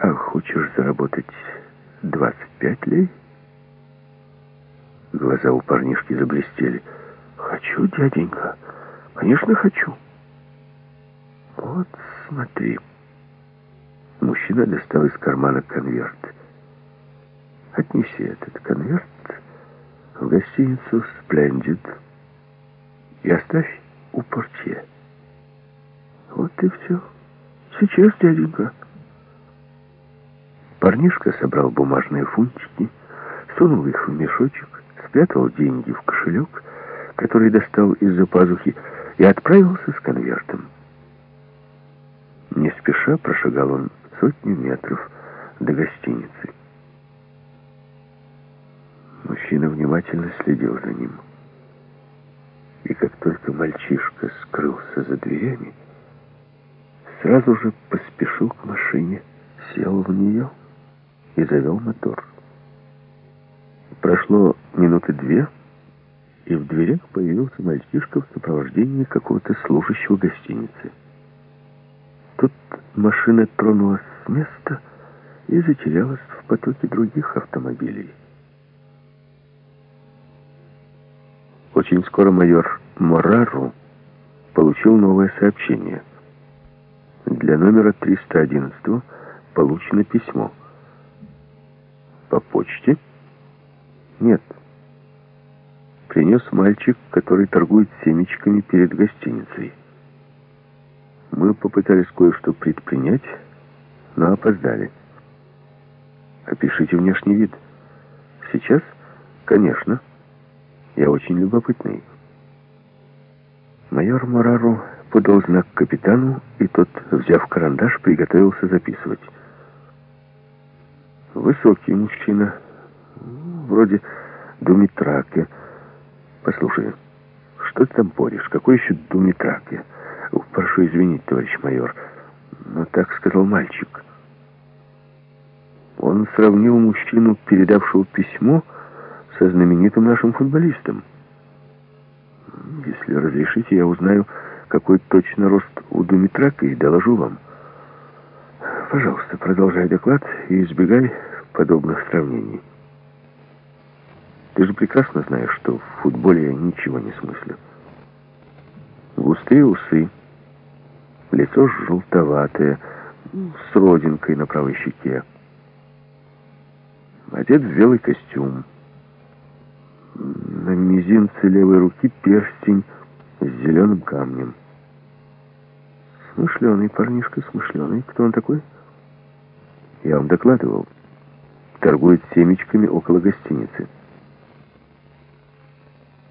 А хочешь заработать 25 лей? Глаза у парнишки заблестели. Хочу, дяденька. Конечно, хочу. Вот, смотри. Мужчина достал из кармана конверт. Отнеси этот конверт в гостиницу «Сплендид» и оставь у портье. Вот и все. Сейчас, дяденька. Парнишка собрал бумажные фунтики, сунул их в мешочек, спрятал деньги в кошелек, который достал из-за пазухи, и отправился с конвертом. Не спеша прошагал он сотни метров до гостиницы. Мужчина внимательно следил за ним. И как только мальчишка скрылся за дверями, сразу же поспешил к машине, сел в нее и завел мотор. Прошло минуты две, и в дверях появился мальчишка в сопровождении какого-то служащего гостиницы. Тут машина тронулась с места и затерялась в потоке других автомобилей. Очень скоро майор Морару получил новое сообщение. Для номера 311 получено письмо. По почте? Нет. Принес мальчик, который торгует семечками перед гостиницей. Мы попытались кое-что предпринять, но опоздали. Опишите внешний вид. Сейчас? Конечно. Я очень любопытный. Майор Морару подал знак капитану, и тот, взяв карандаш, приготовился записывать. Высокий мужчина, вроде Думитраке. Послушай, что ты там поришь? Какой еще Думитраке? Прошу извинить, товарищ майор, но так сказал мальчик. Он сравнил мужчину, передавшего письмо, со знаменитым нашим футболистом. Если разрешите, я узнаю, какой точно рост у Думитрака и доложу вам. Пожалуйста, продолжай доклад и избегай подобных сравнений. Ты же прекрасно знаешь, что в футболе я ничего не смыслю. Густые усы, лицо желтоватое, с родинкой на правой щеке. Одет в белый костюм. На мизинце левой руки перстень с зеленым камнем. Смышленый парнишка, смышленый. Кто он такой? Я вам докладывал. Торгует семечками около гостиницы.